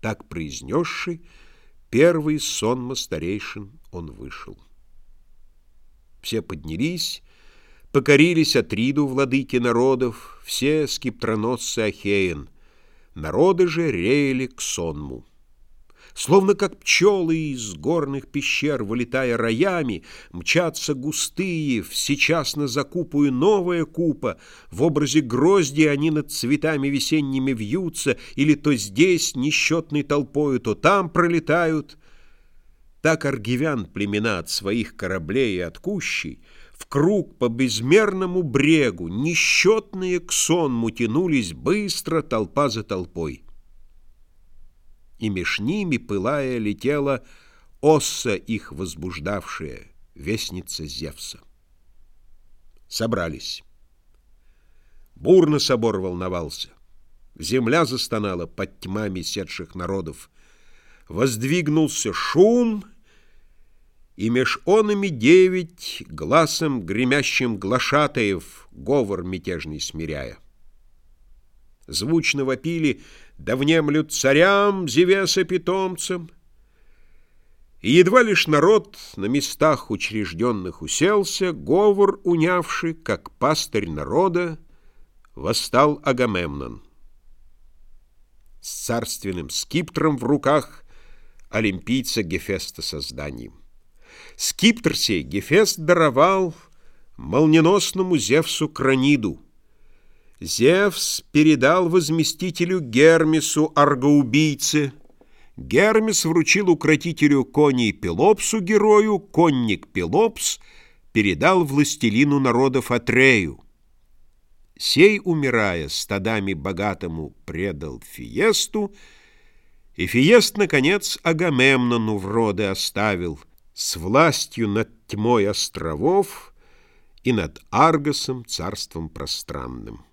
Так произнесший, первый сонма старейшин он вышел. Все поднялись, покорились Атриду, владыки народов, все скиптроносцы Ахеен. Народы же реяли к сонму. Словно как пчелы из горных пещер, вылетая роями, Мчатся густые, всечасно закупую новая купа, В образе грозди они над цветами весенними вьются, Или то здесь несчетной толпою, то там пролетают. Так аргивян племена от своих кораблей и от кущей В круг по безмерному брегу, несчетные к сонму Тянулись быстро толпа за толпой и меж ними, пылая, летела Осса их возбуждавшая, вестница Зевса. Собрались. Бурно собор волновался. Земля застонала под тьмами седших народов. Воздвигнулся шум, и меж онами девять глазом гремящим глашатаев говор мятежный смиряя. Звучно вопили да внемлют царям, Зевеса питомцам. И едва лишь народ на местах учрежденных уселся, говор унявший, как пастырь народа, восстал Агамемнон. С царственным скиптром в руках олимпийца Гефеста созданием. Скиптр сей Гефест даровал молниеносному Зевсу Краниду — Зевс передал возместителю Гермесу, аргоубийце. Гермес вручил укротителю коней Пелопсу, герою, конник Пелопс передал властелину народов Атрею. Сей, умирая, стадами богатому предал Фиесту, и Фиест, наконец, Агамемнону в роды оставил, с властью над тьмой островов и над Аргосом царством пространным.